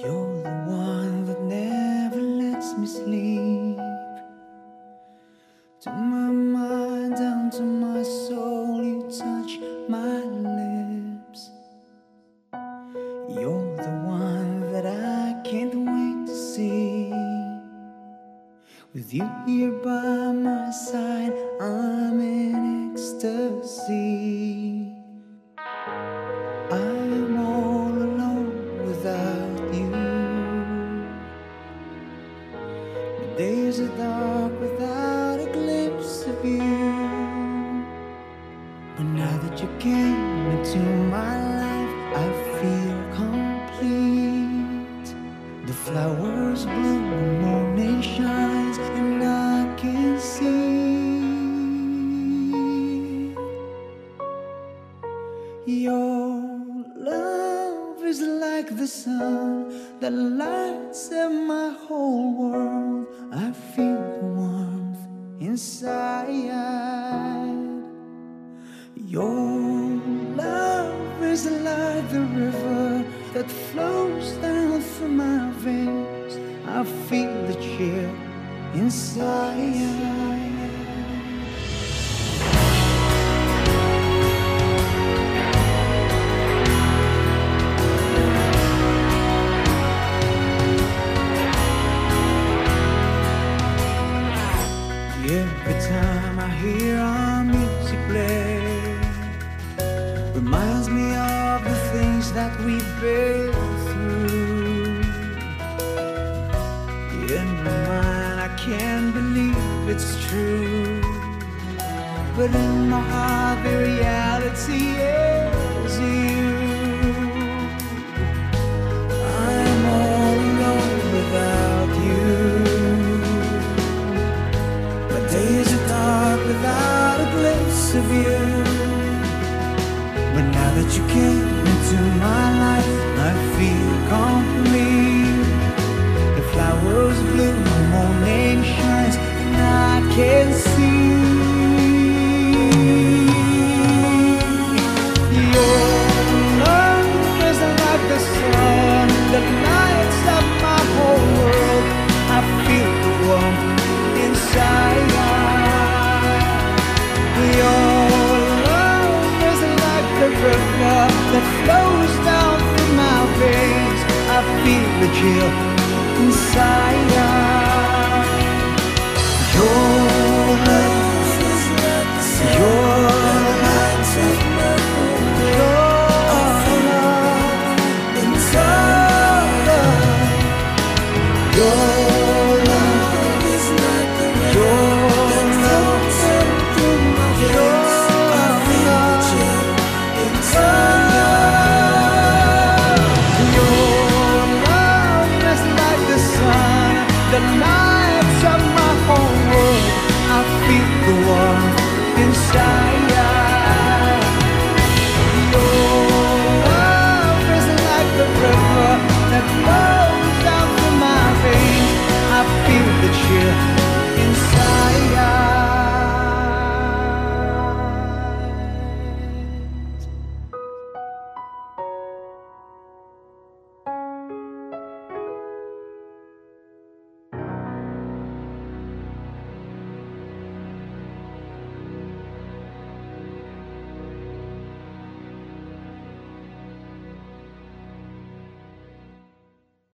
You're the one that never lets me sleep. To my mind, down to my soul, you touch my lips. You're the one that I can't wait to see. With you here by my side, I'm in days are dark without a glimpse of you. But now that you came into my like the sun that lights up my whole world. I feel the warmth inside. Your love is like the river that flows down through my veins. I feel the chill inside. Reminds me of the things that we've been through. In my mind, I can't believe it's true, but in my heart, the reality is you. I'm all alone without you. My days are dark without a glimpse of you. But now that you came into my life, I feel complete. The flowers bloom, the morning shines, and I can see. The that flows down through my veins. I feel the chill inside. stars